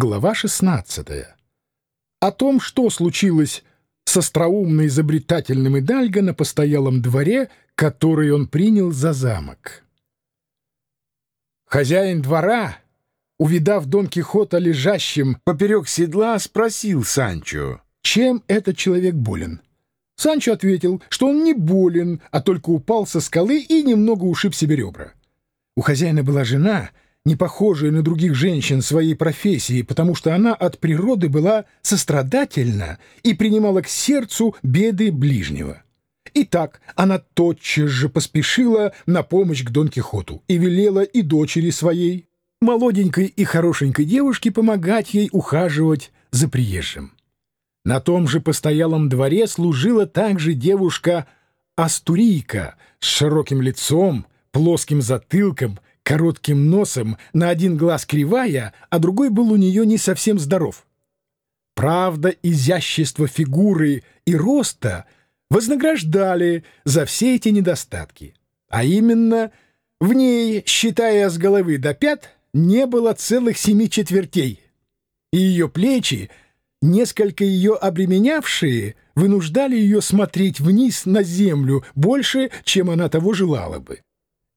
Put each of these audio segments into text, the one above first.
Глава 16. О том, что случилось с остроумно изобретательным Идальго на постоялом дворе, который он принял за замок. Хозяин двора, увидав Дон Кихота лежащим поперек седла, спросил Санчо, чем этот человек болен. Санчо ответил, что он не болен, а только упал со скалы и немного ушиб себе ребра. У хозяина была жена — не похожая на других женщин своей профессии, потому что она от природы была сострадательна и принимала к сердцу беды ближнего. Итак, она тотчас же поспешила на помощь к Дон Кихоту и велела и дочери своей, молоденькой и хорошенькой девушке, помогать ей ухаживать за приезжим. На том же постоялом дворе служила также девушка Астурийка с широким лицом, плоским затылком коротким носом, на один глаз кривая, а другой был у нее не совсем здоров. Правда, изящество фигуры и роста вознаграждали за все эти недостатки. А именно, в ней, считая с головы до пят, не было целых семи четвертей. И ее плечи, несколько ее обременявшие, вынуждали ее смотреть вниз на землю больше, чем она того желала бы.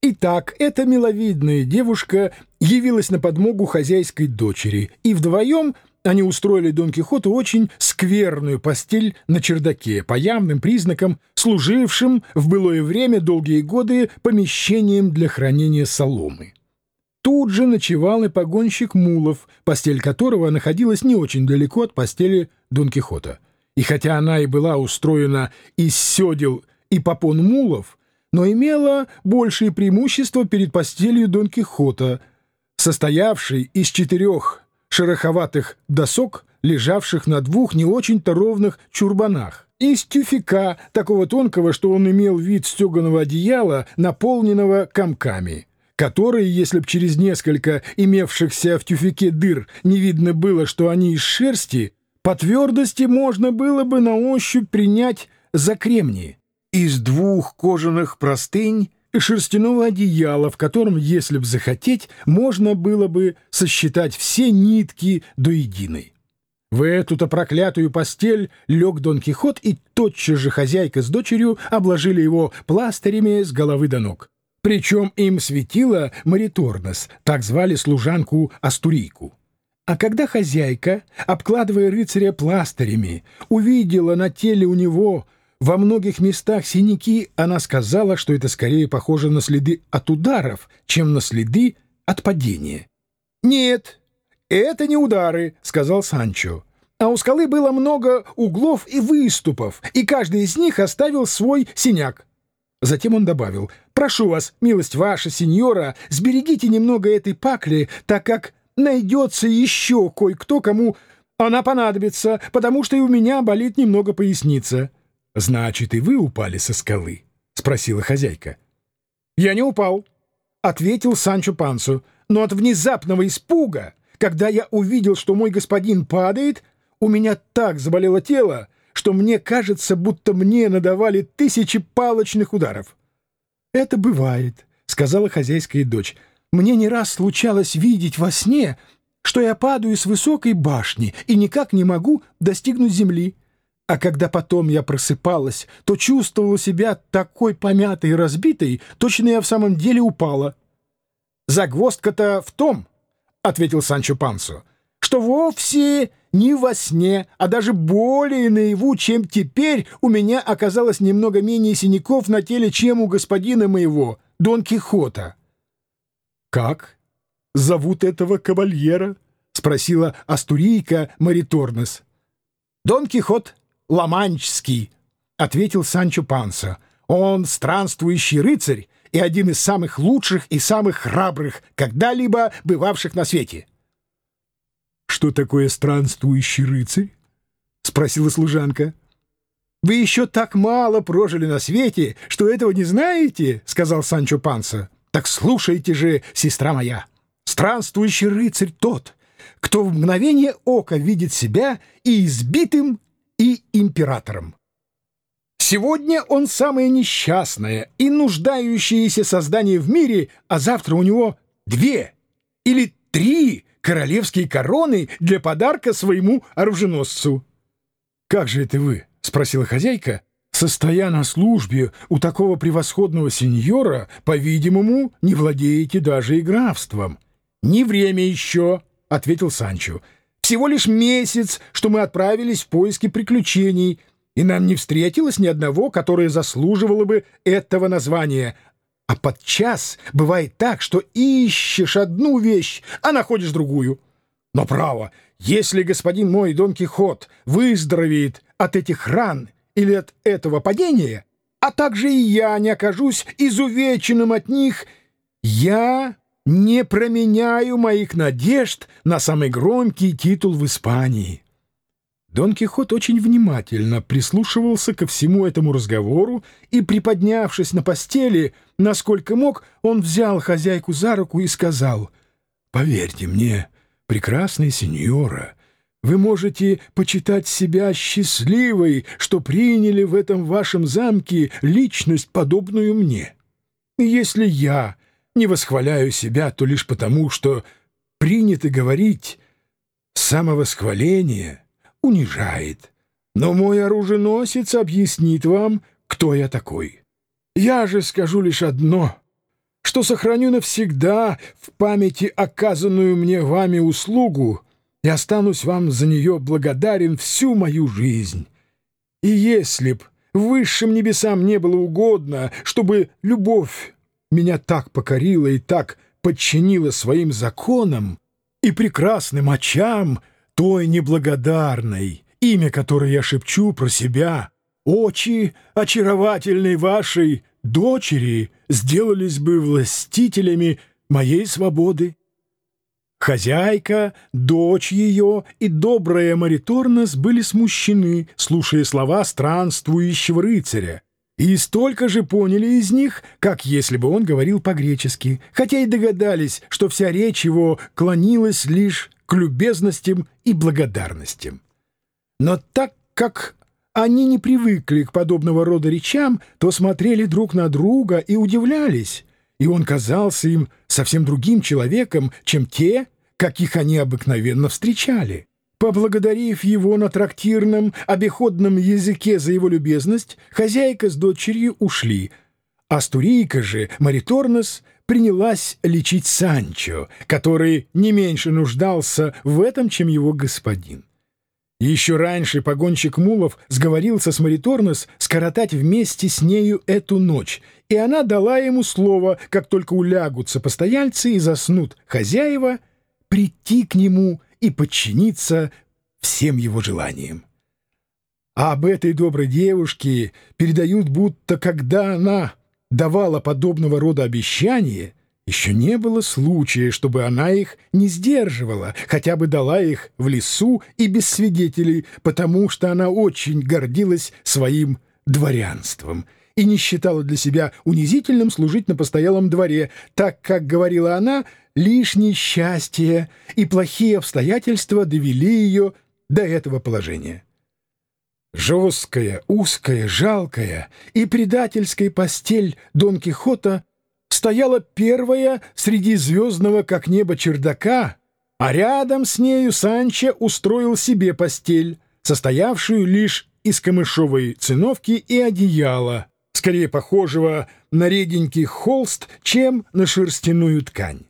Итак, эта миловидная девушка явилась на подмогу хозяйской дочери, и вдвоем они устроили Дон Кихоту очень скверную постель на чердаке, по явным признакам, служившим в былое время долгие годы помещением для хранения соломы. Тут же ночевал и погонщик Мулов, постель которого находилась не очень далеко от постели Дон Кихота. И хотя она и была устроена из седел и попон Мулов, но имела большее преимущество перед постелью Дон Кихота, состоявшей из четырех шероховатых досок, лежавших на двух не очень-то ровных чурбанах, из тюфика, такого тонкого, что он имел вид стеганого одеяла, наполненного комками, которые, если б через несколько имевшихся в тюфике дыр не видно было, что они из шерсти, по твердости можно было бы на ощупь принять за кремнии из двух кожаных простынь и шерстяного одеяла, в котором, если б захотеть, можно было бы сосчитать все нитки до единой. В эту-то проклятую постель лег Дон Кихот, и тотчас же хозяйка с дочерью обложили его пластырями с головы до ног. Причем им светила Мариторнос, так звали служанку Астурийку. А когда хозяйка, обкладывая рыцаря пластырями, увидела на теле у него во многих местах синяки, она сказала, что это скорее похоже на следы от ударов, чем на следы от падения. «Нет, это не удары», — сказал Санчо. «А у скалы было много углов и выступов, и каждый из них оставил свой синяк». Затем он добавил, «Прошу вас, милость ваша, сеньора, сберегите немного этой пакли, так как найдется еще кое-кто, кому она понадобится, потому что и у меня болит немного поясница». — Значит, и вы упали со скалы? — спросила хозяйка. — Я не упал, — ответил Санчо Пансу, — но от внезапного испуга, когда я увидел, что мой господин падает, у меня так заболело тело, что мне кажется, будто мне надавали тысячи палочных ударов. — Это бывает, — сказала хозяйская дочь. — Мне не раз случалось видеть во сне, что я падаю с высокой башни и никак не могу достигнуть земли. А когда потом я просыпалась, то чувствовала себя такой помятой и разбитой, точно я в самом деле упала. «Загвоздка-то в том, — ответил Санчо Пансо, — что вовсе не во сне, а даже более наяву, чем теперь, у меня оказалось немного менее синяков на теле, чем у господина моего, Дон Кихота». «Как зовут этого кавальера?» — спросила астурийка Мариторнес. «Дон Кихот», Ламанчский, — ответил Санчо Панса. Он странствующий рыцарь и один из самых лучших и самых храбрых, когда-либо бывавших на свете. — Что такое странствующий рыцарь? — спросила служанка. — Вы еще так мало прожили на свете, что этого не знаете, — сказал Санчо Панса. — Так слушайте же, сестра моя. Странствующий рыцарь тот, кто в мгновение ока видит себя и избитым, и императором. Сегодня он самое несчастное и нуждающееся создание в мире, а завтра у него две или три королевские короны для подарка своему оруженосцу. «Как же это вы?» — спросила хозяйка. «Состоя на службе у такого превосходного сеньора, по-видимому, не владеете даже и графством». «Не время еще», — ответил Санчо. «Всего лишь месяц, что мы отправились в поиски приключений, и нам не встретилось ни одного, которое заслуживало бы этого названия. А подчас бывает так, что ищешь одну вещь, а находишь другую. Но право, если господин мой Дон Кихот выздоровеет от этих ран или от этого падения, а также и я не окажусь изувеченным от них, я не променяю моих надежд на самый громкий титул в Испании». Дон Кихот очень внимательно прислушивался ко всему этому разговору и, приподнявшись на постели, насколько мог, он взял хозяйку за руку и сказал, «Поверьте мне, прекрасная сеньора, вы можете почитать себя счастливой, что приняли в этом вашем замке личность, подобную мне. Если я не восхваляю себя, то лишь потому, что принято говорить «самовосхваление» унижает. Но мой оруженосец объяснит вам, кто я такой. Я же скажу лишь одно, что сохраню навсегда в памяти оказанную мне вами услугу и останусь вам за нее благодарен всю мою жизнь. И если б высшим небесам не было угодно, чтобы любовь меня так покорила и так подчинила своим законам и прекрасным очам, той неблагодарной, имя которой я шепчу про себя, очи очаровательной вашей дочери сделались бы властителями моей свободы. Хозяйка, дочь ее и добрая Мариторнас были смущены, слушая слова странствующего рыцаря, и столько же поняли из них, как если бы он говорил по-гречески, хотя и догадались, что вся речь его клонилась лишь к любезностям и благодарностям. Но так как они не привыкли к подобного рода речам, то смотрели друг на друга и удивлялись, и он казался им совсем другим человеком, чем те, каких они обыкновенно встречали. Поблагодарив его на трактирном, обиходном языке за его любезность, хозяйка с дочерью ушли, а Стурийка же, Мариторнос, принялась лечить Санчо, который не меньше нуждался в этом, чем его господин. Еще раньше погонщик Мулов сговорился с Мариторнос скоротать вместе с нею эту ночь, и она дала ему слово, как только улягутся постояльцы и заснут хозяева, прийти к нему и подчиниться всем его желаниям. А об этой доброй девушке передают, будто когда она давала подобного рода обещания, еще не было случая, чтобы она их не сдерживала, хотя бы дала их в лесу и без свидетелей, потому что она очень гордилась своим дворянством и не считала для себя унизительным служить на постоялом дворе, так как, говорила она, лишнее счастье и плохие обстоятельства довели ее до этого положения. Жесткая, узкая, жалкая и предательская постель Дон Кихота стояла первая среди звездного, как небо, чердака, а рядом с нею Санчо устроил себе постель, состоявшую лишь из камышовой циновки и одеяла, скорее похожего на реденький холст, чем на шерстяную ткань.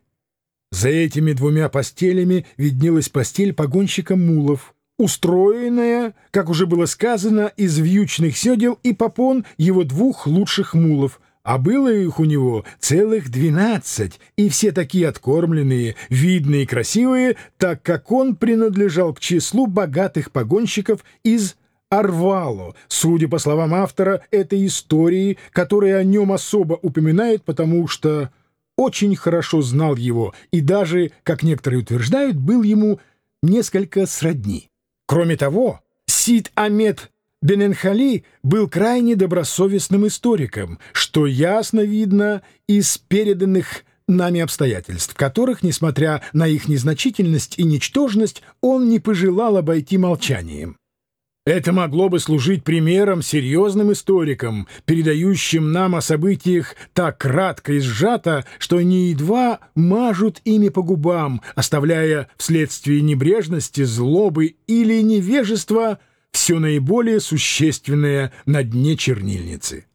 За этими двумя постелями виднелась постель погонщика мулов — устроенная, как уже было сказано, из вьючных седел и попон его двух лучших мулов, а было их у него целых двенадцать, и все такие откормленные, видные и красивые, так как он принадлежал к числу богатых погонщиков из Арвало, судя по словам автора этой истории, которая о нем особо упоминает, потому что очень хорошо знал его и даже, как некоторые утверждают, был ему несколько сродни. Кроме того, Сид Амед Бененхали был крайне добросовестным историком, что ясно видно из переданных нами обстоятельств, которых, несмотря на их незначительность и ничтожность, он не пожелал обойти молчанием. Это могло бы служить примером серьезным историкам, передающим нам о событиях так кратко и сжато, что они едва мажут ими по губам, оставляя вследствие небрежности, злобы или невежества все наиболее существенное на дне чернильницы.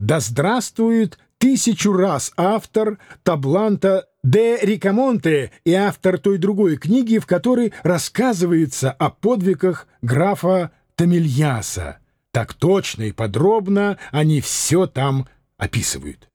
Да здравствует тысячу раз автор табланта де Рикамонте и автор той другой книги, в которой рассказывается о подвигах графа Тамильяса. Так точно и подробно они все там описывают.